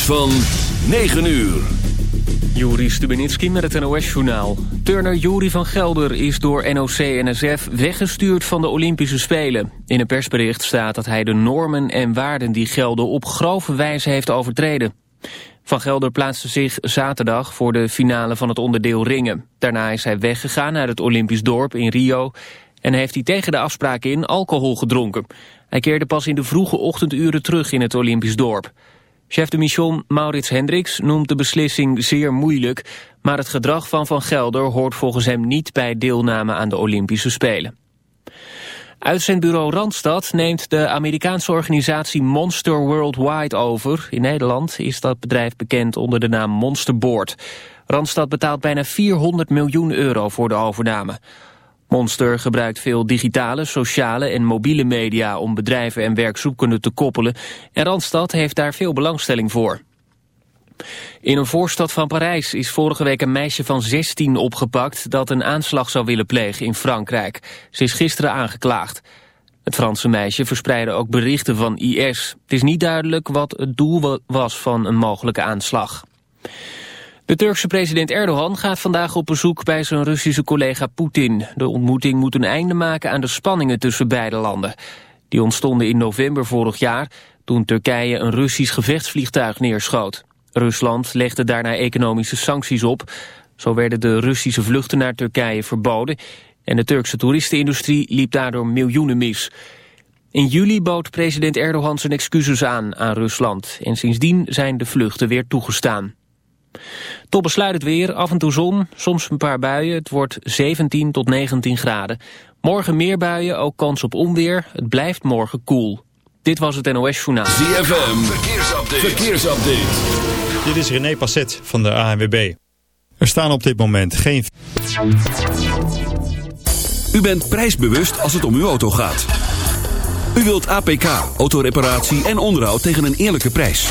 van 9 uur. Juri Stubenitski met het NOS-journaal. Turner Juri van Gelder is door NOC-NSF weggestuurd van de Olympische Spelen. In een persbericht staat dat hij de normen en waarden die gelden op grove wijze heeft overtreden. Van Gelder plaatste zich zaterdag voor de finale van het onderdeel ringen. Daarna is hij weggegaan naar het Olympisch dorp in Rio... en heeft hij tegen de afspraak in alcohol gedronken. Hij keerde pas in de vroege ochtenduren terug in het Olympisch dorp. Chef de mission Maurits Hendricks noemt de beslissing zeer moeilijk... maar het gedrag van Van Gelder hoort volgens hem niet bij deelname aan de Olympische Spelen. Uitzendbureau Randstad neemt de Amerikaanse organisatie Monster Worldwide over. In Nederland is dat bedrijf bekend onder de naam Monsterboard. Randstad betaalt bijna 400 miljoen euro voor de overname. Monster gebruikt veel digitale, sociale en mobiele media om bedrijven en werkzoekenden te koppelen en Randstad heeft daar veel belangstelling voor. In een voorstad van Parijs is vorige week een meisje van 16 opgepakt dat een aanslag zou willen plegen in Frankrijk. Ze is gisteren aangeklaagd. Het Franse meisje verspreidde ook berichten van IS. Het is niet duidelijk wat het doel was van een mogelijke aanslag. De Turkse president Erdogan gaat vandaag op bezoek bij zijn Russische collega Poetin. De ontmoeting moet een einde maken aan de spanningen tussen beide landen. Die ontstonden in november vorig jaar toen Turkije een Russisch gevechtsvliegtuig neerschoot. Rusland legde daarna economische sancties op. Zo werden de Russische vluchten naar Turkije verboden... en de Turkse toeristenindustrie liep daardoor miljoenen mis. In juli bood president Erdogan zijn excuses aan aan Rusland... en sindsdien zijn de vluchten weer toegestaan. Tot besluit het weer, af en toe zon, soms een paar buien. Het wordt 17 tot 19 graden. Morgen meer buien, ook kans op onweer. Het blijft morgen koel. Dit was het NOS Journaal. ZFM, verkeersupdate. verkeersupdate. Dit is René Passet van de ANWB. Er staan op dit moment geen... U bent prijsbewust als het om uw auto gaat. U wilt APK, autoreparatie en onderhoud tegen een eerlijke prijs.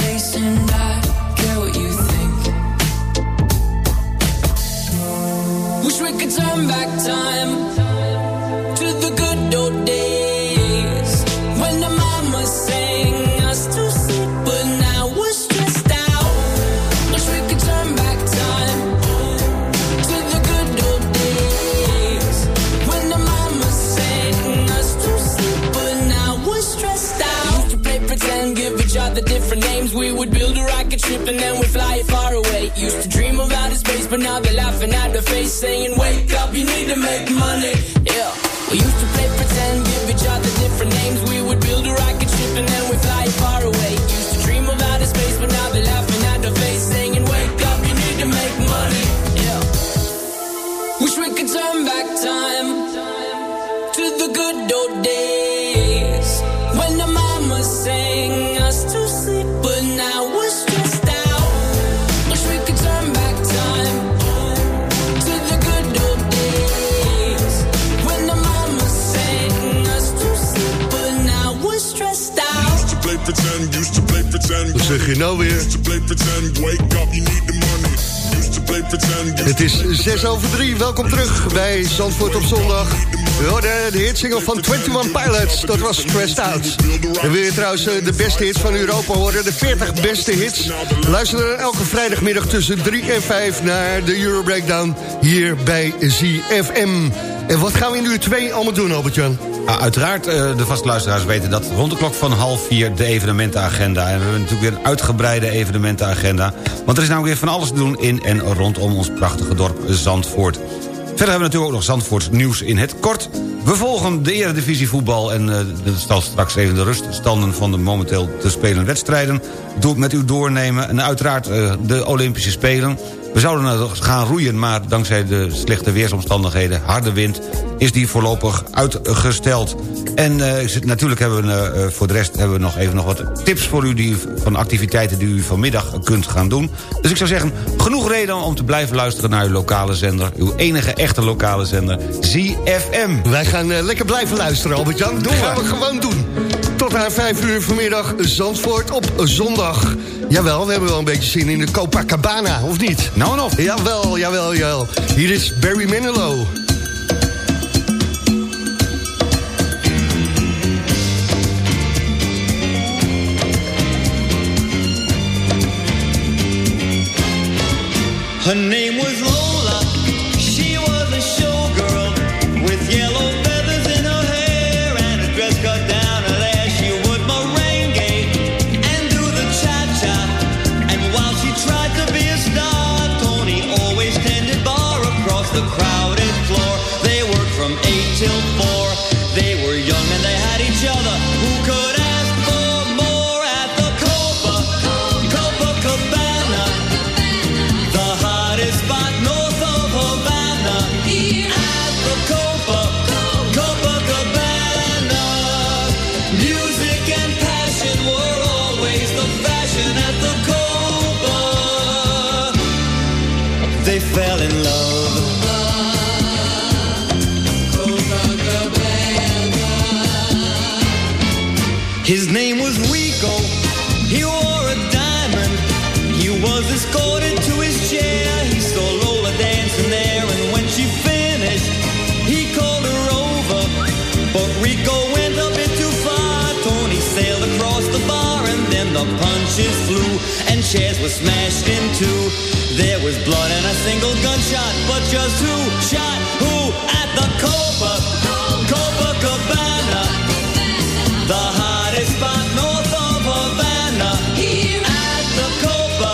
and then we'd fly it far away. Used to dream outer space, but now they're laughing at the face, saying, Wake up, you need to make money. Yeah. We used to play pretend, give each other different names. We would build a rocket play pretend, used Het is 6 over 3. Welkom terug bij Zandvoort op zondag. We hoorden de hitsingle van 21 Pilots. Dat was Stressed Out. En wil je trouwens eh, de beste hits van Europa horen? De 40 beste hits. Luister er elke vrijdagmiddag tussen 3 en 5 naar de Euro Breakdown hier bij ZFM. En wat gaan we in uur 2 allemaal doen, Albert-Jan? Ah, uiteraard, eh, de vaste luisteraars weten dat rond de klok van half vier de evenementenagenda. En we hebben natuurlijk weer een uitgebreide evenementenagenda. Want er is namelijk weer van alles te doen in en rondom ons prachtige dorp Zandvoort. Verder hebben we natuurlijk ook nog Zandvoorts nieuws in het kort. We volgen de eredivisie voetbal en uh, de stal straks even de ruststanden van de momenteel te spelen wedstrijden. Doe met u doornemen en uiteraard uh, de Olympische Spelen. We zouden gaan roeien, maar dankzij de slechte weersomstandigheden, harde wind, is die voorlopig uitgesteld. En uh, natuurlijk hebben we uh, voor de rest hebben we nog even nog wat tips voor u... Die, van activiteiten die u vanmiddag kunt gaan doen. Dus ik zou zeggen, genoeg reden om te blijven luisteren naar uw lokale zender. Uw enige echte lokale zender, ZFM. Wij gaan uh, lekker blijven luisteren, Albert-Jan. Dat gaan we gewoon doen. Tot aan 5 uur vanmiddag Zandvoort op zondag. Jawel, we hebben wel een beetje zin in de Copacabana, of niet? Nou en of. Jawel, jawel, jawel. Hier is Barry Manilow. Her name smashed in two. There was blood and a single gunshot, but just who shot who at the Copa, Copacabana? The hottest spot north of Havana. Here At the Copa,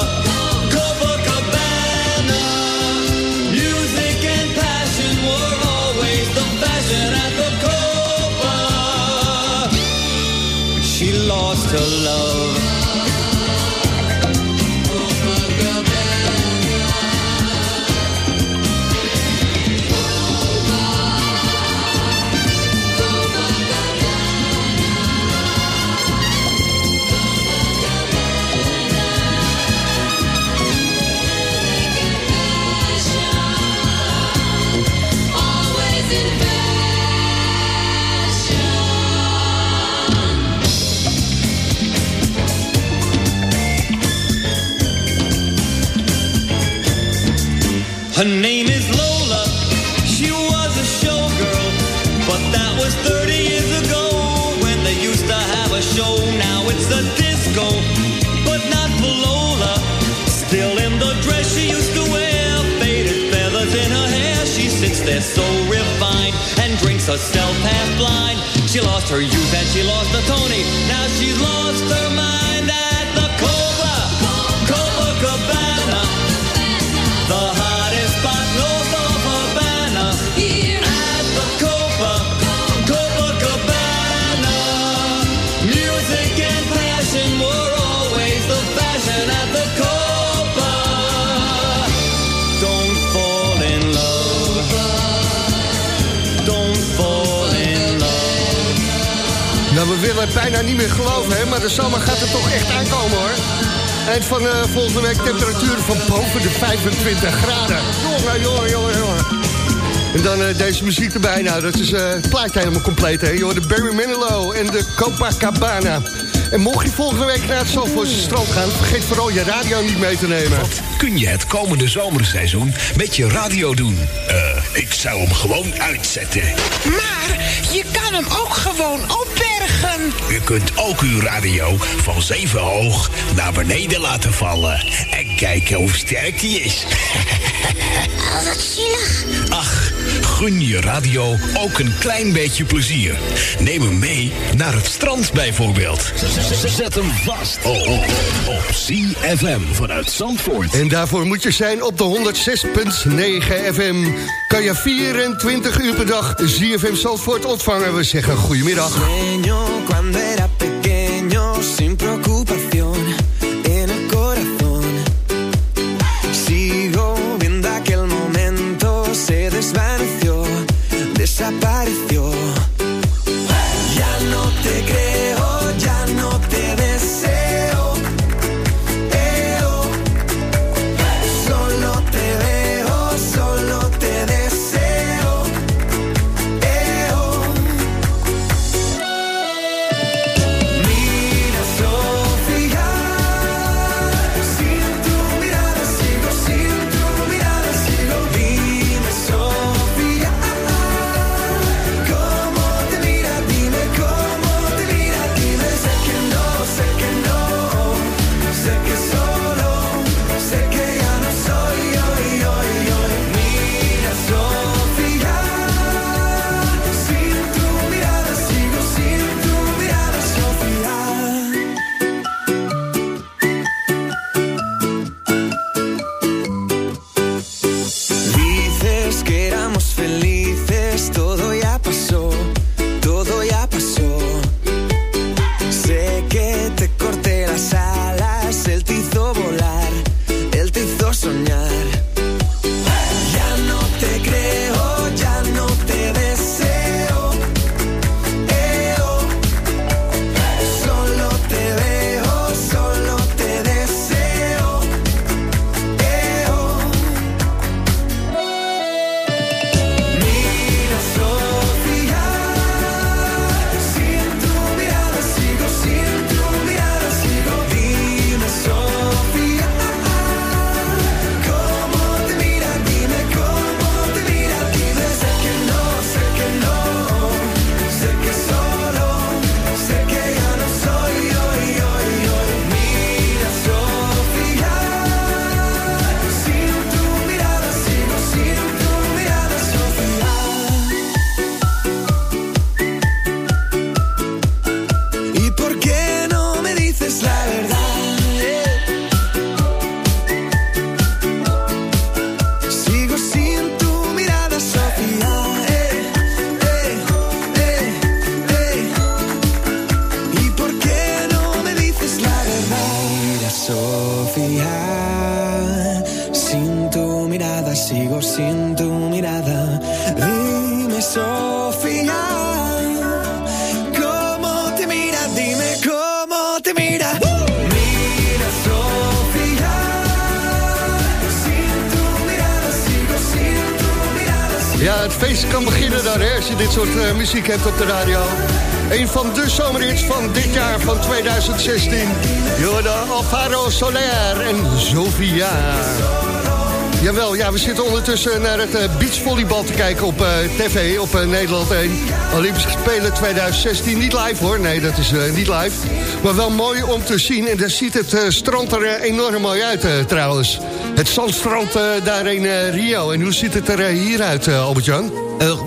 Copacabana. Music and passion were always the fashion at the Copa. She lost her love. Van eh, volgende week temperaturen van boven de 25 graden. Jongen, jongen, jongen, jongen. En dan eh, deze muziek erbij. Nou, dat is eh, het plaatje helemaal compleet, hè. Je hoort de Barry Manilow en de Copacabana. En mocht je volgende week naar het Zandvoortse strand gaan... vergeet vooral je radio niet mee te nemen. Kun je het komende zomerseizoen met je radio doen? Eh, ik zou hem gewoon uitzetten. Maar je kan hem ook gewoon opbergen. U kunt ook uw radio van zeven hoog naar beneden laten vallen. En kijken hoe sterk die is. Oh, wat zielig. Ach, gun je radio ook een klein beetje plezier. Neem hem mee naar het strand bijvoorbeeld. Zet hem vast op, CFM vanuit Zandvoort. En daarvoor moet je zijn op de 106.9 FM. Kan je 24 uur per dag ZFM Zandvoort ontvangen. We zeggen goedemiddag. Hebt op de radio. Een van de zomerhits van dit jaar, van 2016. Jorda Alvaro Soler en Sofia. Jawel, ja, we zitten ondertussen naar het eh, beachvolleybal te kijken op eh, tv, op eh, Nederland 1. Olympische Spelen 2016, niet live hoor, nee, dat is niet live. Maar wel mooi om te zien en daar ziet het strand er enorm mooi uit trouwens. Het zandstrand daar in Rio. En hoe ziet het er hier uit, Albert-Jan?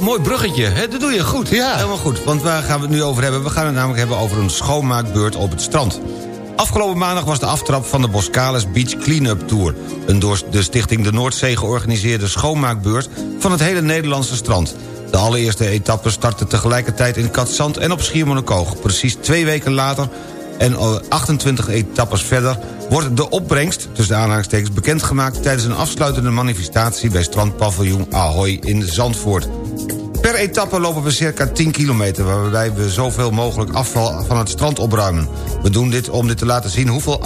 Mooi bruggetje, hè? dat doe je goed. Ja. Helemaal goed, want waar gaan we het nu over hebben? We gaan het namelijk hebben over een schoonmaakbeurt op het strand. Afgelopen maandag was de aftrap van de Boscalis Beach Cleanup Tour. Een door de stichting De Noordzee georganiseerde schoonmaakbeurt... van het hele Nederlandse strand. De allereerste etappe startte tegelijkertijd in Katzand en op Schiermonnikoog. Precies twee weken later en eh, 28 etappes verder... wordt de opbrengst, tussen aanhalingstekens, bekendgemaakt... tijdens een afsluitende manifestatie bij strandpaviljoen Ahoy in Zandvoort. Per etappe lopen we circa 10 kilometer... waarbij we zoveel mogelijk afval van het strand opruimen. We doen dit om dit te laten zien hoeveel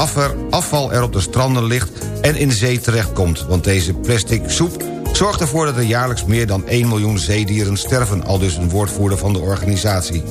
afval, er op de stranden ligt... en in zee terechtkomt. Want deze plastic soep zorgt ervoor dat er jaarlijks meer dan 1 miljoen zeedieren sterven... al dus een woordvoerder van de organisatie.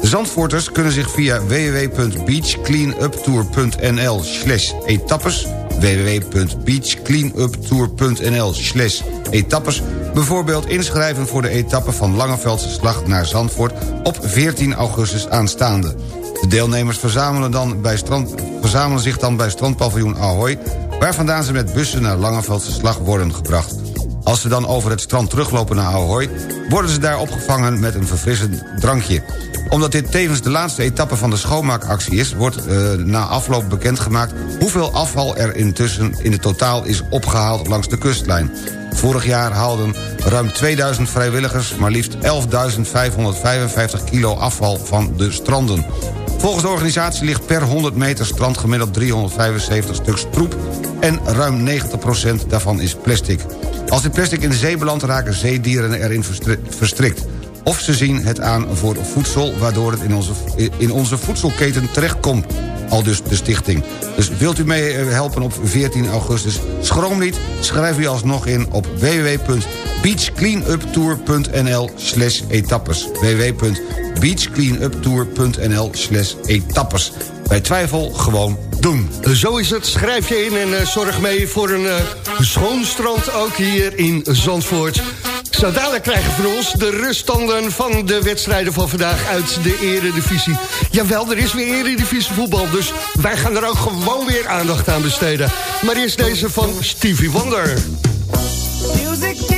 De Zandvoorters kunnen zich via www.beachcleanuptour.nl slash etappes www.beachcleanuptour.nl slash etappes bijvoorbeeld inschrijven voor de etappe van Langeveldse Slag naar Zandvoort op 14 augustus aanstaande. De deelnemers verzamelen, dan bij strand, verzamelen zich dan bij strandpaviljoen Ahoy... waar vandaan ze met bussen naar Langeveldse Slag worden gebracht. Als ze dan over het strand teruglopen naar Ahoy... worden ze daar opgevangen met een verfrissend drankje. Omdat dit tevens de laatste etappe van de schoonmaakactie is... wordt uh, na afloop bekendgemaakt hoeveel afval er intussen in het totaal is opgehaald langs de kustlijn. Vorig jaar haalden ruim 2000 vrijwilligers... maar liefst 11.555 kilo afval van de stranden. Volgens de organisatie ligt per 100 meter strand gemiddeld 375 stuks troep... en ruim 90% daarvan is plastic. Als dit plastic in de zee belandt raken zeedieren erin verstrikt. Of ze zien het aan voor voedsel... waardoor het in onze, in onze voedselketen terechtkomt. Al dus de stichting. Dus wilt u mee helpen op 14 augustus? Schroom niet, schrijf u alsnog in op www.beachcleanuptour.nl slash etappes. www.beachcleanuptour.nl slash etappes. Bij twijfel gewoon doen. Zo is het. Schrijf je in en uh, zorg mee voor een uh, schoon strand ook hier in Zandvoort. Zo dadelijk krijgen voor ons de ruststanden van de wedstrijden van vandaag uit de eredivisie. Jawel, er is weer eredivisie voetbal, dus wij gaan er ook gewoon weer aandacht aan besteden. Maar eerst deze van Stevie Wonder. Music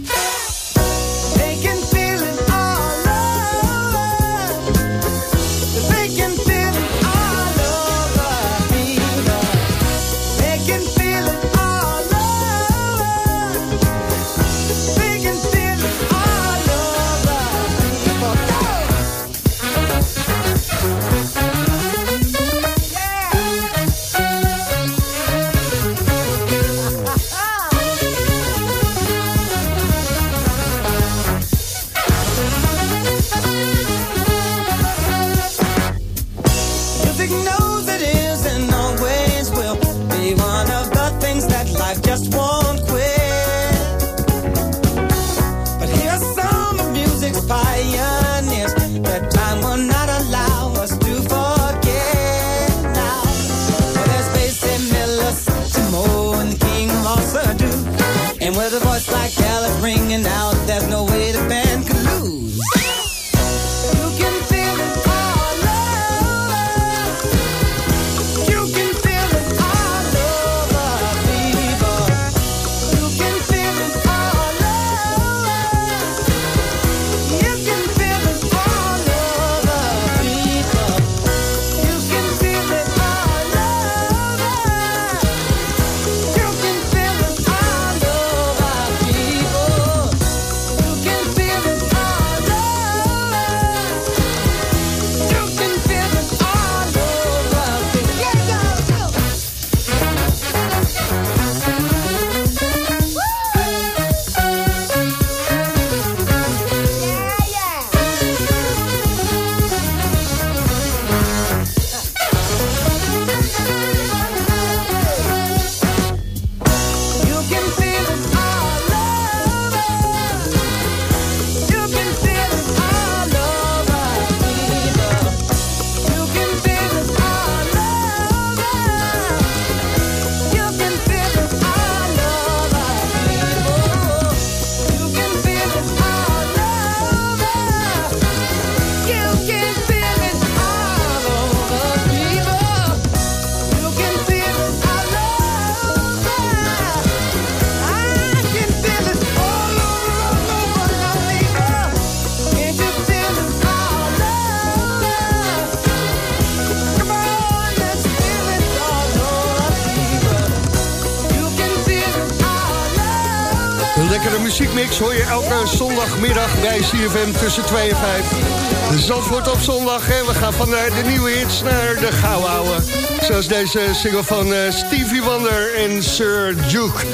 muziekmix hoor je elke zondagmiddag bij CFM tussen 2 en 5. Zandvoort op zondag en we gaan van de nieuwe hits naar de gouden Zoals deze single van eh, Stevie Wonder en Sir Duke.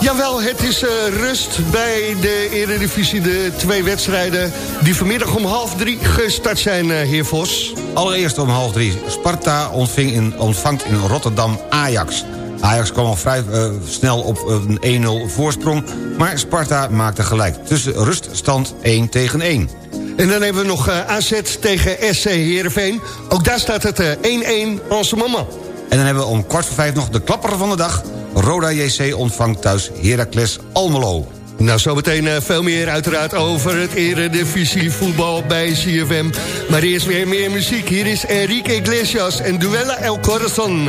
Jawel, het is uh, rust bij de Eredivisie. De twee wedstrijden die vanmiddag om half drie gestart zijn, heer Vos. Allereerst om half drie. Sparta ontving in, ontvangt in Rotterdam Ajax. Ajax kwam al vrij uh, snel op een 1-0 voorsprong... maar Sparta maakte gelijk. Tussen ruststand 1 tegen 1. En dan hebben we nog uh, AZ tegen SC Heerenveen. Ook daar staat het 1-1 als mama. En dan hebben we om kwart voor vijf nog de klapper van de dag. Roda JC ontvangt thuis Heracles Almelo. Nou, zometeen uh, veel meer uiteraard over het eredivisie voetbal bij CFM. Maar eerst weer meer muziek. Hier is Enrique Iglesias en Duella El Corazon.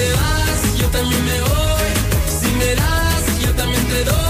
te vas, yo también me voy. Si me das, yo también te doy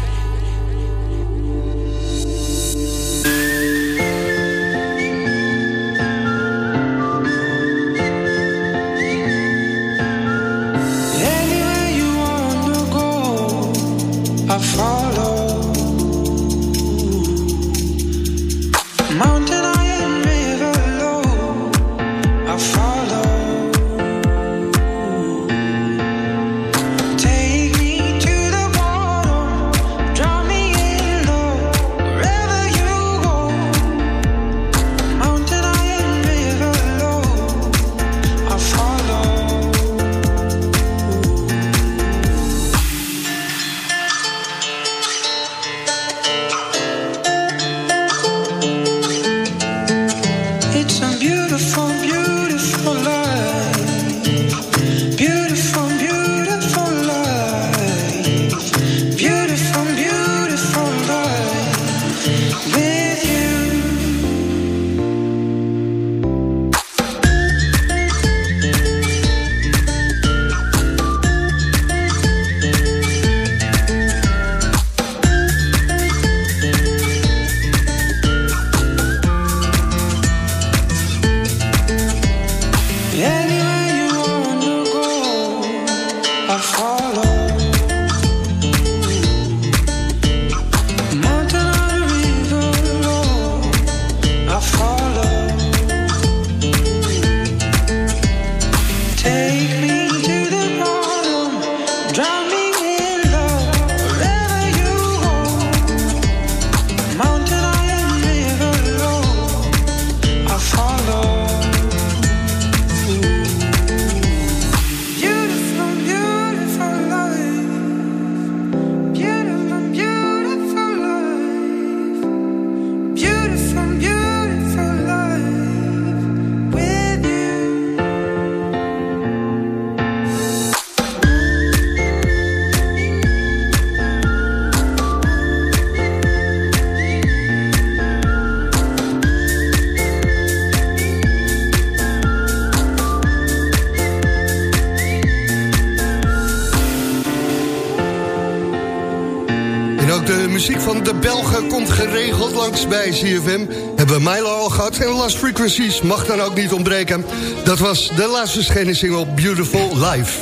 CFM. Hebben we Milo al gehad en Last Frequencies mag dan ook niet ontbreken. Dat was de laatste verschenen single Beautiful Life.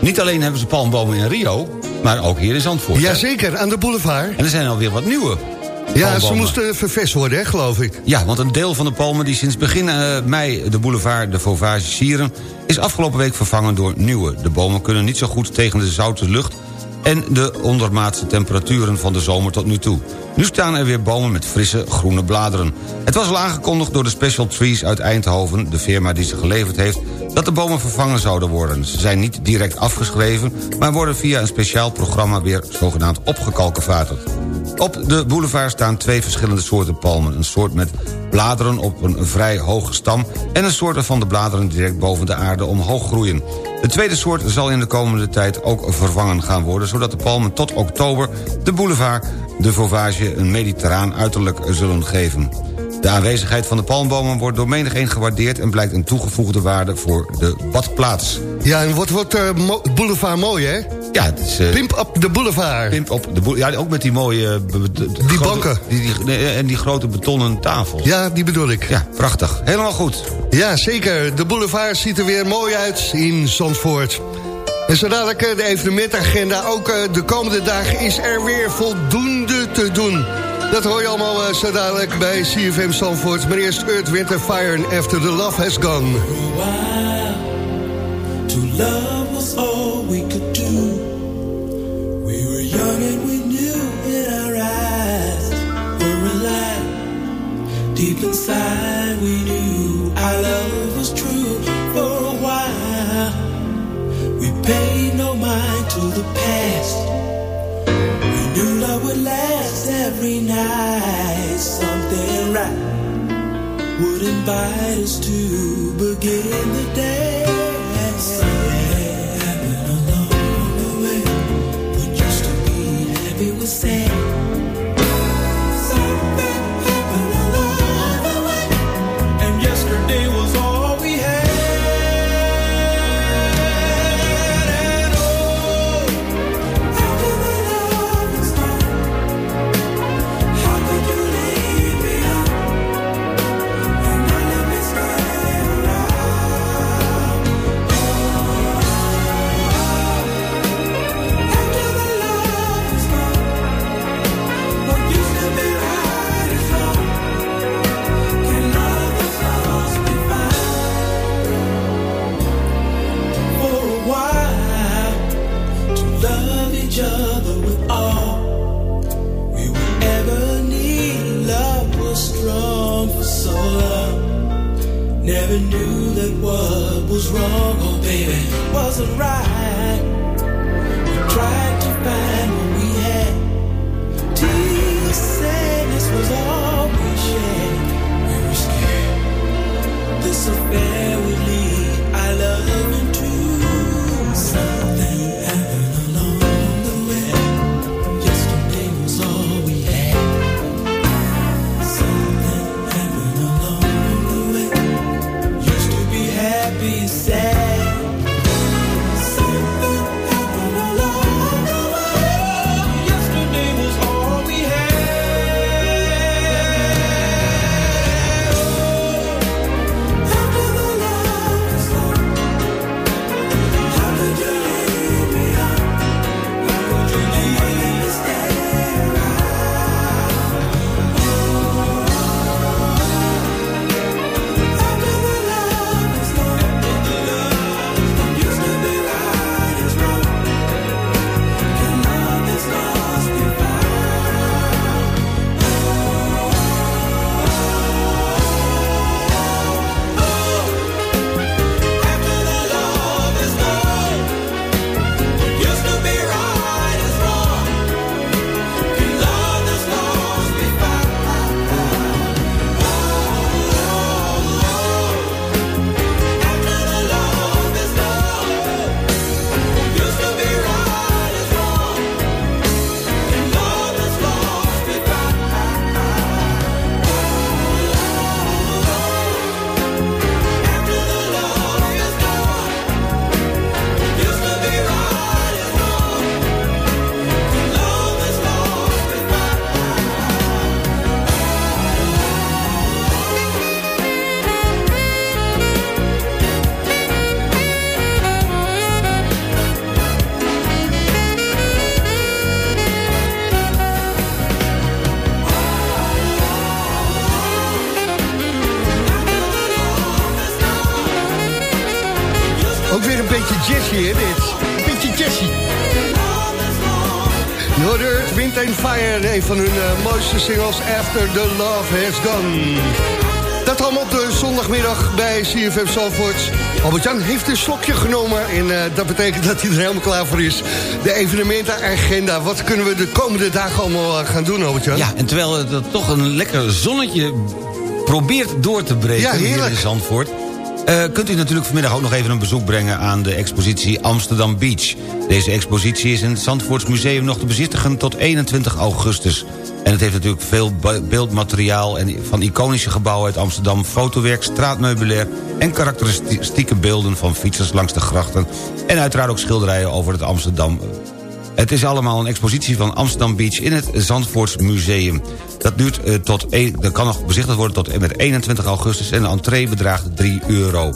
Niet alleen hebben ze palmbomen in Rio, maar ook hier in Zandvoort. hè? Jazeker, aan de boulevard. En er zijn alweer wat nieuwe. Ja, ze moesten vervest worden, hè, geloof ik. Ja, want een deel van de palmen die sinds begin eh, mei de boulevard de Fauvage sieren... is afgelopen week vervangen door nieuwe. De bomen kunnen niet zo goed tegen de zoute lucht... en de ondermaatse temperaturen van de zomer tot nu toe. Nu staan er weer bomen met frisse groene bladeren. Het was al aangekondigd door de Special Trees uit Eindhoven... de firma die ze geleverd heeft, dat de bomen vervangen zouden worden. Ze zijn niet direct afgeschreven... maar worden via een speciaal programma weer zogenaamd opgekalkenvaterd. Op de boulevard staan twee verschillende soorten palmen. Een soort met bladeren op een vrij hoge stam... en een soort waarvan de bladeren direct boven de aarde omhoog groeien. De tweede soort zal in de komende tijd ook vervangen gaan worden... zodat de palmen tot oktober de boulevard de Fauvage een mediterraan uiterlijk zullen geven. De aanwezigheid van de palmbomen wordt door menigeen gewaardeerd... en blijkt een toegevoegde waarde voor de badplaats. Ja, en wat wordt eh, boulevard mooi, hè? Ja, het is... eh, Pimp op de boulevard. Pimp op de Ja, ook met die mooie... eh, de grote- banken. Die, die, nee, en die grote betonnen tafels. Ja, die bedoel ik. Ja, prachtig. Helemaal goed. Ja, zeker. De boulevard ziet er weer mooi uit in Zandvoort. En zo dadelijk eh, de evenementagenda. Ook eh, de komende dagen is er weer voldoende te doen. Dat hoor je allemaal eh, zo dadelijk bij CFM Zandvoort. Maar eerst Earth, Winter, Fire and After the Love Has Gone. To love was all we could do. And we knew in our eyes were alive. Deep inside we knew our love was true for a while. We paid no mind to the past. We knew love would last every night. Something right would invite us to begin the day. Happy van hun eh, mooiste singles, After the Love Has Gone. Dat allemaal op de zondagmiddag bij CFM Zalvoort. Albert-Jan heeft een slokje genomen en eh, dat betekent dat hij er helemaal klaar voor is. De evenementenagenda, wat kunnen we de komende dagen allemaal eh, gaan doen, Albert-Jan? Ja, en terwijl het er toch een lekker zonnetje probeert door te breken Ja, hier in Zandvoort... eh, kunt u natuurlijk vanmiddag ook nog even een bezoek brengen aan de expositie Amsterdam Beach. Deze expositie is in het Zandvoorts Museum nog te bezichtigen tot 21 augustus. En het heeft natuurlijk veel be- beeldmateriaal en van iconische gebouwen uit Amsterdam... fotowerk, straatmeubilair en karakteristieke beelden van fietsers langs de grachten... en uiteraard ook schilderijen over het Amsterdam het is allemaal een expositie van Amsterdam Beach in het Zandvoorts Museum. Dat, duurt, eh, tot een, dat kan nog bezichtigd worden tot en met 21 augustus... en de entree bedraagt 3 euro.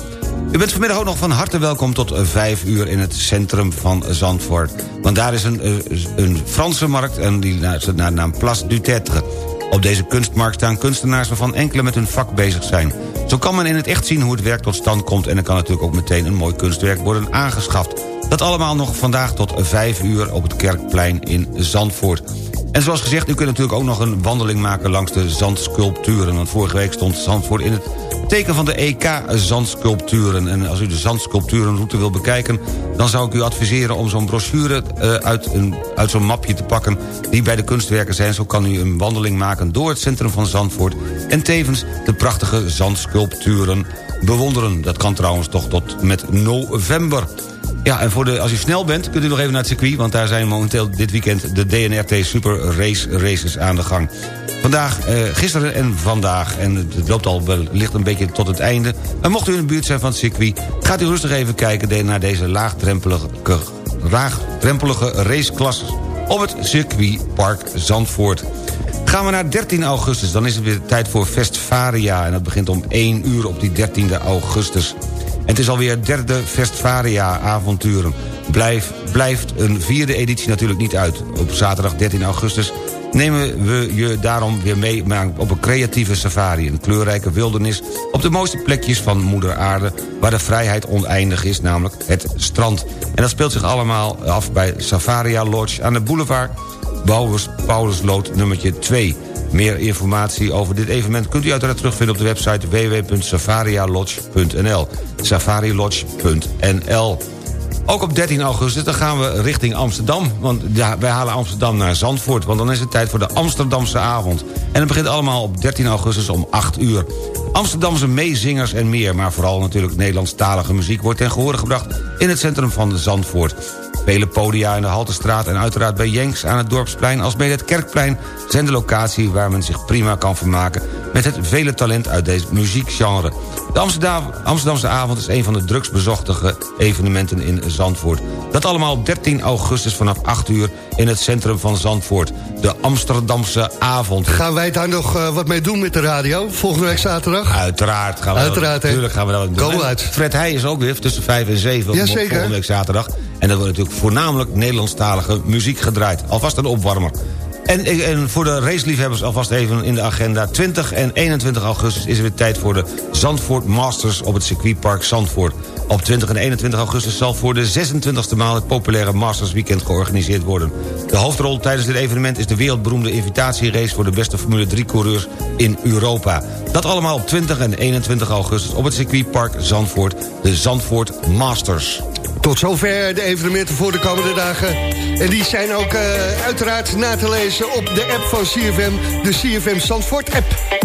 U bent vanmiddag ook nog van harte welkom tot 5 uur in het centrum van Zandvoort. Want daar is een, eh, een Franse markt en die naar naar de naam Place du Tetre. Op deze kunstmarkt staan kunstenaars waarvan enkele met hun vak bezig zijn. Zo kan men in het echt zien hoe het werk tot stand komt... en er kan natuurlijk ook meteen een mooi kunstwerk worden aangeschaft. Dat allemaal nog vandaag tot 5 uur op het Kerkplein in Zandvoort. En zoals gezegd, u kunt natuurlijk ook nog een wandeling maken langs de zandsculpturen. Want vorige week stond Zandvoort in het teken van de EK-zandsculpturen. En als u de zandsculpturenroute wil bekijken... dan zou ik u adviseren om zo'n brochure eh, uit, uit zo'n mapje te pakken... die bij de kunstwerken zijn. Zo kan u een wandeling maken door het centrum van Zandvoort... en tevens de prachtige zandsculpturen bewonderen. Dat kan trouwens toch tot met november. Ja, en voor de, als u snel bent, kunt u nog even naar het circuit... want daar zijn momenteel dit weekend de DNRT Super Race Races aan de gang. Vandaag, eh, gisteren en vandaag, en het loopt al wellicht een beetje tot het einde... en mocht u in de buurt zijn van het circuit... gaat u rustig even kijken naar deze laagdrempelige, laagdrempelige raceklasses... op het circuitpark Zandvoort. Gaan we naar 13 augustus, dan is het weer tijd voor Festvaria... en dat begint om 1 uur op die 13e augustus. Het is alweer derde Festvaria-avonturen. Blijf, blijft een vierde editie natuurlijk niet uit. Op zaterdag 13 augustus nemen we je daarom weer mee op een creatieve safari. Een kleurrijke wildernis op de mooiste plekjes van moeder aarde... waar de vrijheid oneindig is, namelijk het strand. En dat speelt zich allemaal af bij Safaria Lodge aan de boulevard... Paulus, Paulusloot nummertje 2. Meer informatie over dit evenement kunt u uiteraard terugvinden op de website www.safarialodge.nl safarilodge.nl ook op 13 augustus dan gaan we richting Amsterdam. Want wij halen Amsterdam naar Zandvoort. Want dan is het tijd voor de Amsterdamse avond. En het begint allemaal op 13 augustus om 8 uur. Amsterdamse meezingers en meer. Maar vooral natuurlijk Nederlandstalige muziek wordt ten gehore gebracht... in het centrum van Zandvoort. Vele podia in de Haltestraat en uiteraard bij Jenks aan het Dorpsplein... als bij het Kerkplein zijn de locatie waar men zich prima kan vermaken... met het vele talent uit deze muziekgenre. De Amsterdam, Amsterdamse avond is een van de drugsbezochtige evenementen in Zandvoort. Dat allemaal op 13 augustus vanaf 8 uur in het centrum van Zandvoort. De Amsterdamse avond. Gaan wij daar nog eh, wat mee doen met de radio? Volgende week zaterdag? Uiteraard gaan we Uiteraard, dat, natuurlijk gaan we dat doen. Uit. Fred Heij is ook weer tussen 5 en 7 Ja, volgende week zaterdag. En dat wordt natuurlijk voornamelijk Nederlandstalige muziek gedraaid. Alvast een opwarmer. En, en voor de raceliefhebbers alvast even in de agenda. 20 en 21 augustus is er weer tijd voor de Zandvoort Masters op het circuitpark Zandvoort. Op 20 en 21 augustus zal voor de 26e maal het populaire Masters Weekend georganiseerd worden. De hoofdrol tijdens dit evenement is de wereldberoemde invitatierace voor de beste Formule 3-coureurs in Europa. Dat allemaal op 20 en 21 augustus op het circuitpark Zandvoort, de Zandvoort Masters. Tot zover de evenementen voor de komende dagen. En die zijn ook eh, uiteraard na te lezen op de app van CFM, de CFM Zandvoort app.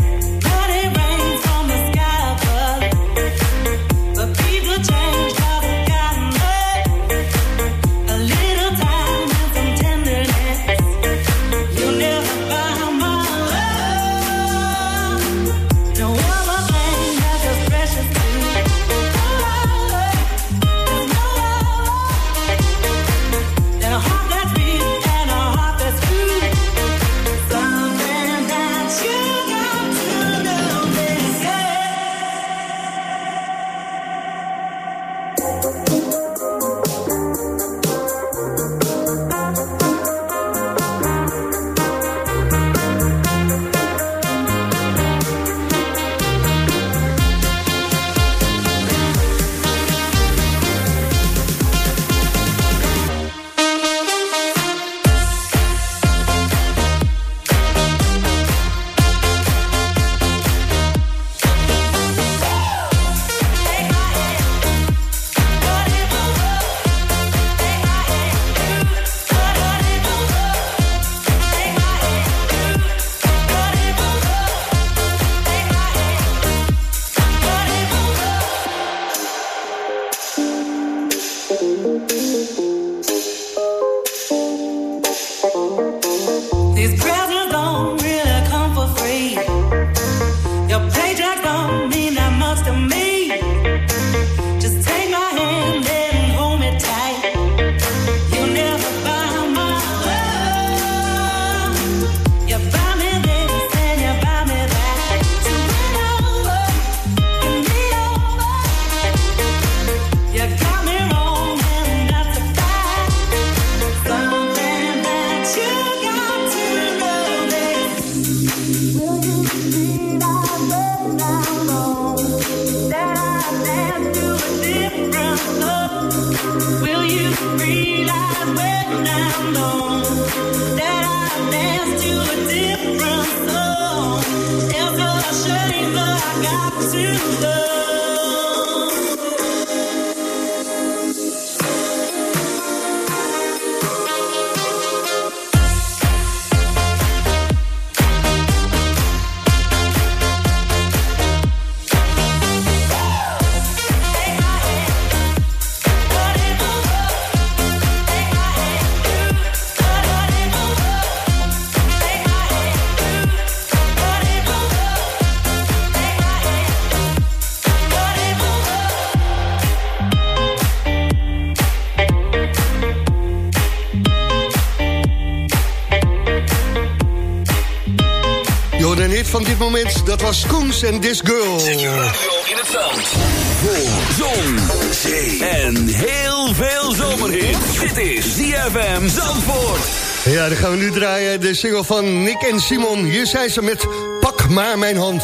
Was Koens en This Girl. in het zand. Voor zon, zee en heel veel zomerhit. Dit is ZFM Zandvoort. Ja, dan gaan we nu draaien. De single van Nick en Simon. Hier zijn ze met Pak maar mijn hand.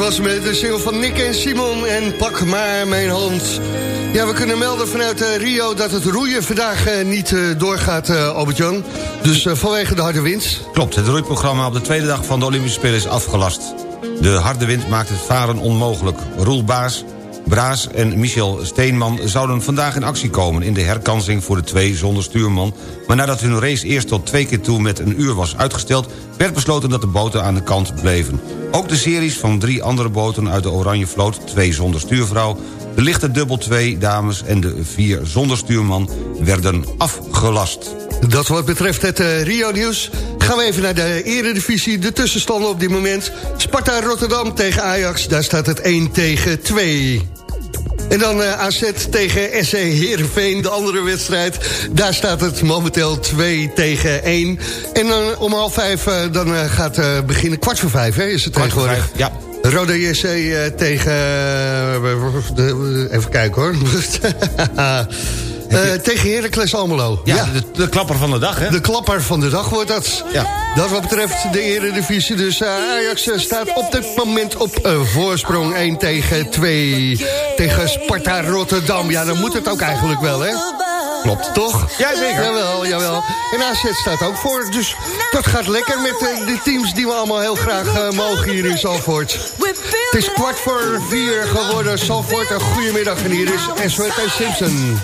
was met de single van Nick en Simon en Pak maar mijn hand. Ja, we kunnen melden vanuit eh, Rio dat het roeien vandaag eh, niet eh, doorgaat, Albert-Jan. Dus vanwege de harde wind. Klopt, het roeiprogramma op de tweede dag van de Olympische Spelen is afgelast. De harde wind maakt het varen onmogelijk. Roel Baas, Braas en Michel Steenman zouden vandaag in actie komen... in de herkansing voor de twee zonder stuurman. Maar nadat hun race eerst tot twee keer toe met een uur was uitgesteld... werd besloten dat de boten aan de kant bleven. Ook de series van drie andere boten uit de Oranje Vloot... twee zonder stuurvrouw, de lichte dubbel twee dames... en de vier zonder stuurman werden afgelast. Dat wat betreft het eh, Rio-nieuws. Gaan we even naar de eredivisie. De tussenstanden op dit moment. Sparta Rotterdam tegen Ajax. Daar staat het 1 tegen 2. En dan eh, AZ tegen SC Heerenveen, de andere wedstrijd. Daar staat het momenteel 2 tegen 1. En dan om half vijf eh, dan eh, gaat eh, beginnen. Kwart voor vijf hè, is het Kwart tegenwoordig. vijf, ja. Roda JC eh, tegen... eh, even kijken hoor. Eh, tegen Heracles Almelo. Ja, De, de klapper van de dag, hè? De klapper van de dag wordt dat. Ja. Dat wat betreft de eredivisie. Dus eh, Ajax eh, staat op dit moment op eh, voorsprong 1 tegen 2. Tegen Sparta Rotterdam. Ja, dan moet het ook eigenlijk wel, hè? Klopt. Toch? Ja, zeker. Jawel, jawel. En AZ staat ook voor. Dus dat gaat lekker met de teams die we allemaal heel graag mogen hier in Zalvoort. Het is kwart voor vier geworden. Zalvoort, een goedemiddag. En hier is SWT Simpson.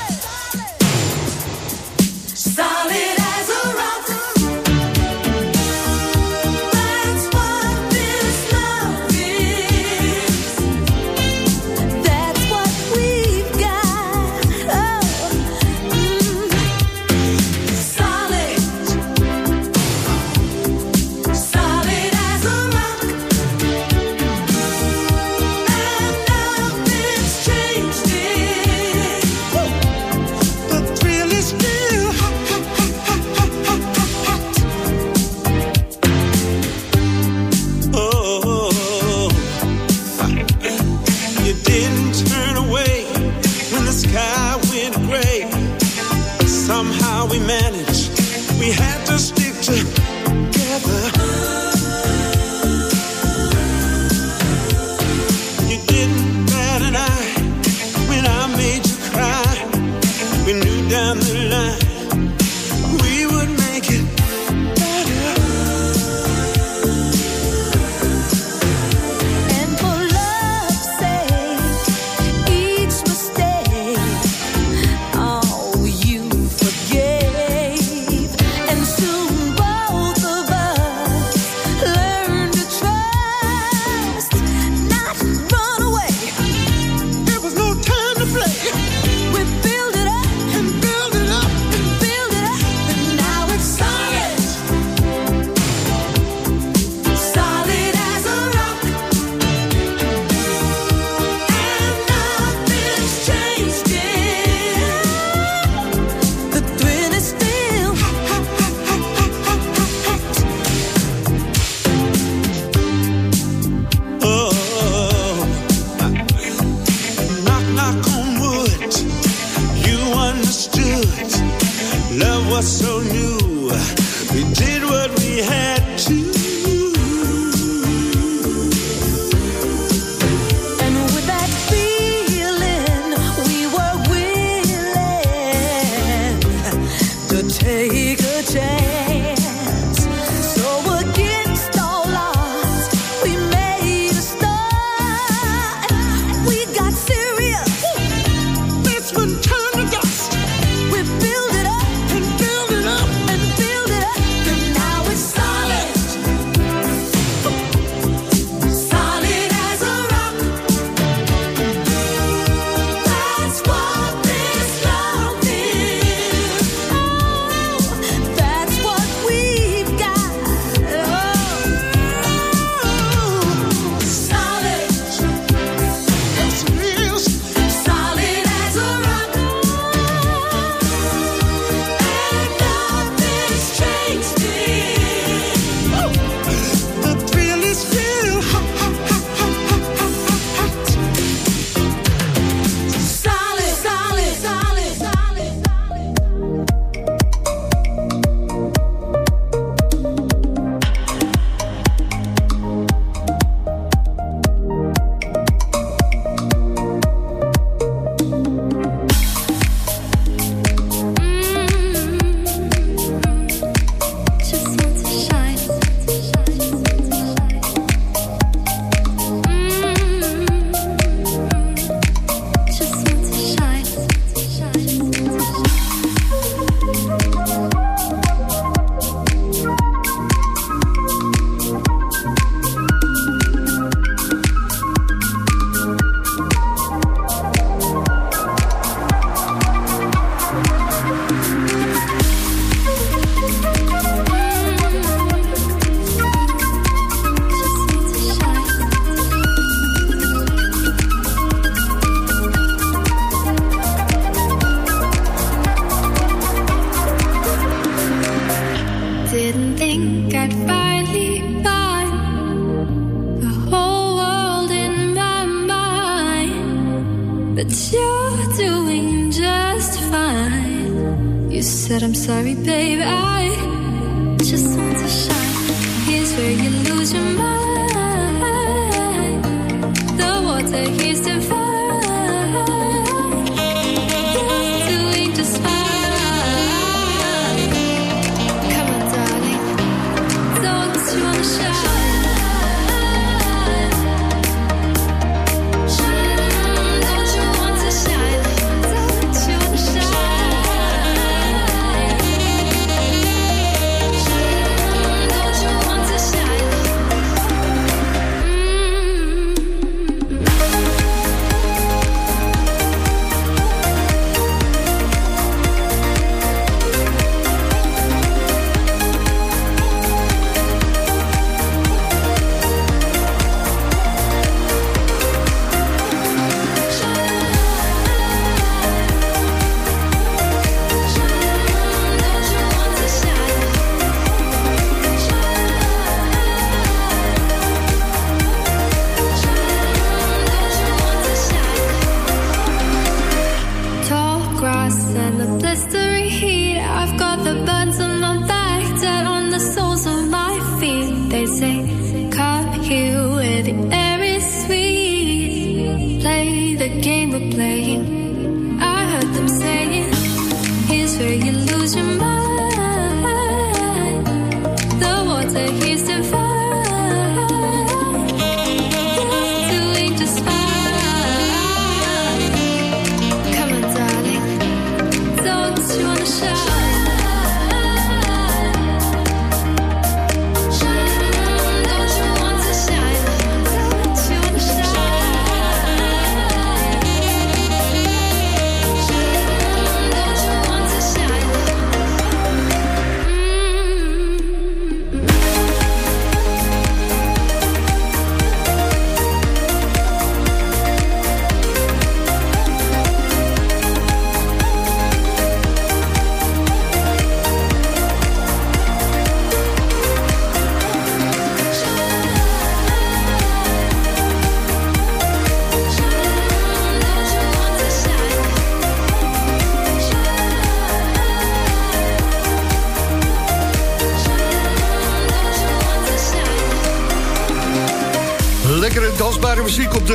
Was so new.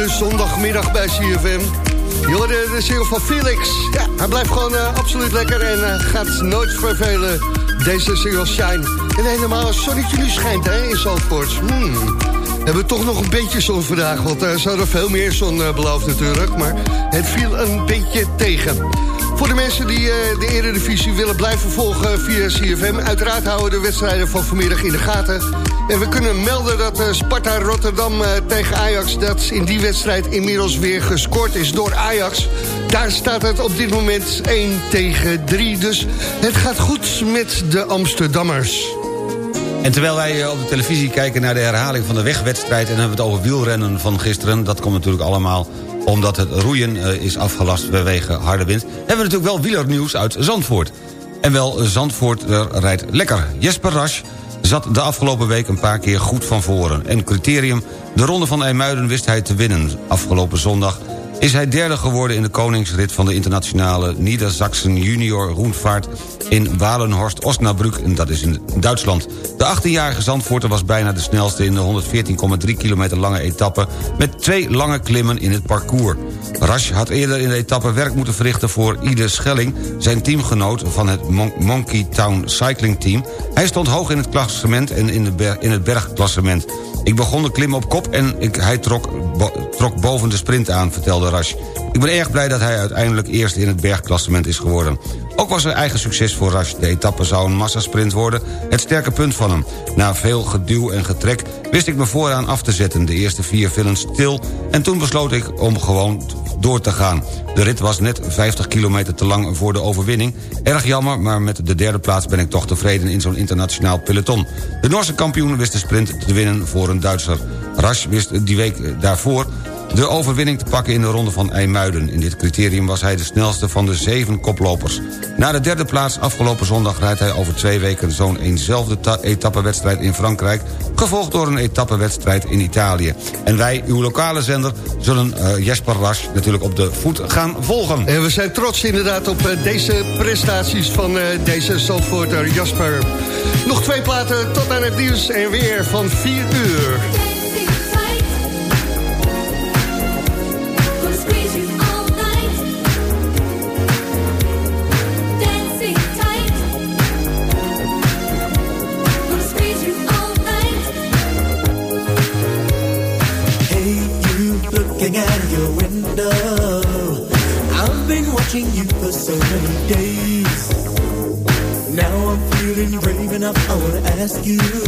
Zondagmiddag bij CFM. Je hoorde de single van Felix. Ja, hij blijft gewoon eh, absoluut lekker en eh, gaat nooit vervelen. Deze single Shine. En helemaal als zonnetje nu schijnt hè, in Zandvoort. Hmm. Hebben we toch nog een beetje zon vandaag. Want er zou er veel meer zon eh, beloofd natuurlijk. Maar het viel een beetje tegen. Voor de mensen die eh, de Eredivisie willen blijven volgen via CFM... uiteraard houden we de wedstrijden van vanmiddag in de gaten. En we kunnen melden dat eh, Sparta Rotterdam eh, tegen Ajax... dat in die wedstrijd inmiddels weer gescoord is door Ajax. Daar staat het op dit moment 1 tegen 3. Dus het gaat goed met de Amsterdammers. En terwijl wij op de televisie kijken naar de herhaling van de wegwedstrijd... en hebben we het over wielrennen van gisteren... dat komt natuurlijk allemaal omdat het roeien eh, is afgelast vanwege harde wind... hebben we natuurlijk wel wielernieuws uit Zandvoort. En wel, Zandvoort eh, rijdt lekker. Jesper Rasch zat de afgelopen week een paar keer goed van voren. En criterium, de ronde van IJmuiden wist hij te winnen. Afgelopen zondag is hij derde geworden in de koningsrit van de internationale Niedersachsen junior roenvaart in Walenhorst-Osnabrück, en dat is in Duitsland. De 18-jarige Zandvoorter was bijna de snelste in de 114,3 kilometer lange etappe... met twee lange klimmen in het parcours. Rasch had eerder in de etappe werk moeten verrichten voor Ide Schelling... zijn teamgenoot van het Mon Monkey Town Cycling Team. Hij stond hoog in het klassement en in, de in het bergklassement. Ik begon de klim op kop en ik, hij trok, trok boven de sprint aan, vertelde Ik ben erg blij dat hij uiteindelijk eerst in het bergklassement is geworden. Ook was er eigen succes voor Rasch. De etappe zou een massasprint worden, het sterke punt van hem. Na veel geduw en getrek wist ik me vooraan af te zetten. De eerste vier vielen stil en toen besloot ik om gewoon door te gaan. De rit was net 50 kilometer te lang voor de overwinning. Erg jammer, maar met de derde plaats ben ik toch tevreden in zo'n internationaal peloton. De Noorse kampioen wist de sprint te winnen voor een Duitser. Rasch wist die week daarvoor de overwinning te pakken in de ronde van IJmuiden. In dit criterium was hij de snelste van de zeven koplopers. Na de derde plaats afgelopen zondag rijdt hij over twee weken... zo'n eenzelfde etappenwedstrijd in Frankrijk... gevolgd door een etappenwedstrijd in Italië. En wij, uw lokale zender, zullen uh, Jesper Rasch natuurlijk op de voet gaan volgen. En we zijn trots inderdaad op eh, deze prestaties van eh, deze Zandvoorter Jasper. Nog twee platen tot aan het nieuws en weer van 4 uur. rescue.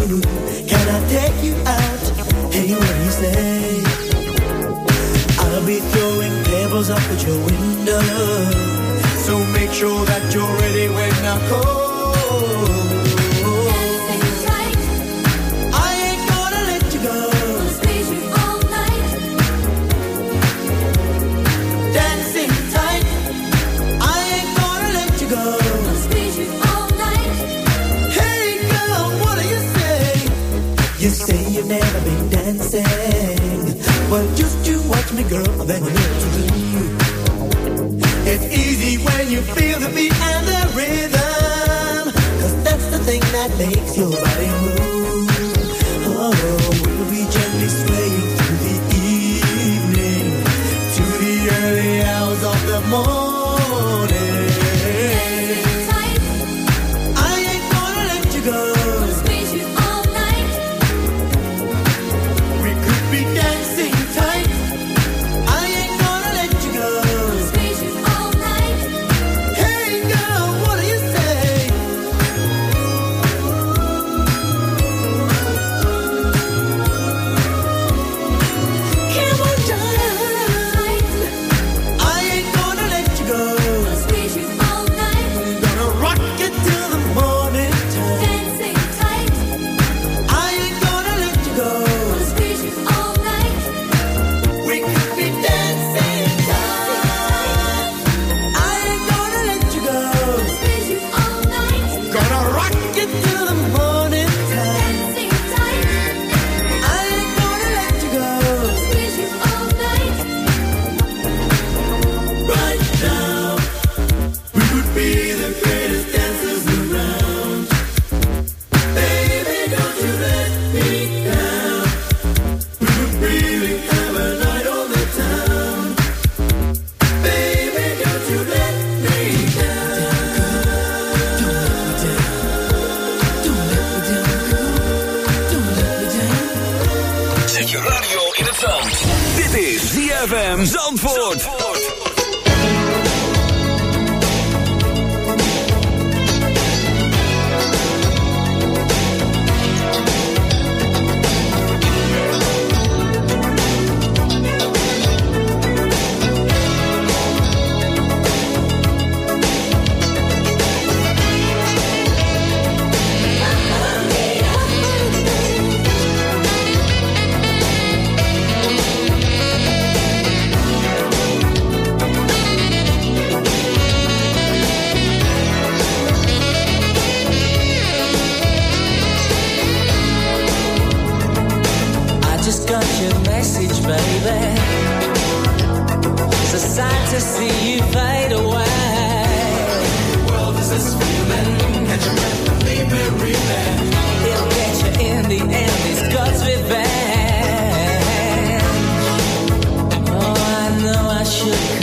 message, baby. So sad to see you fade away. The world is a screaming Catch your breath and leave it, breathing. He'll get you in the end. It's God's revenge. Oh, I know I should.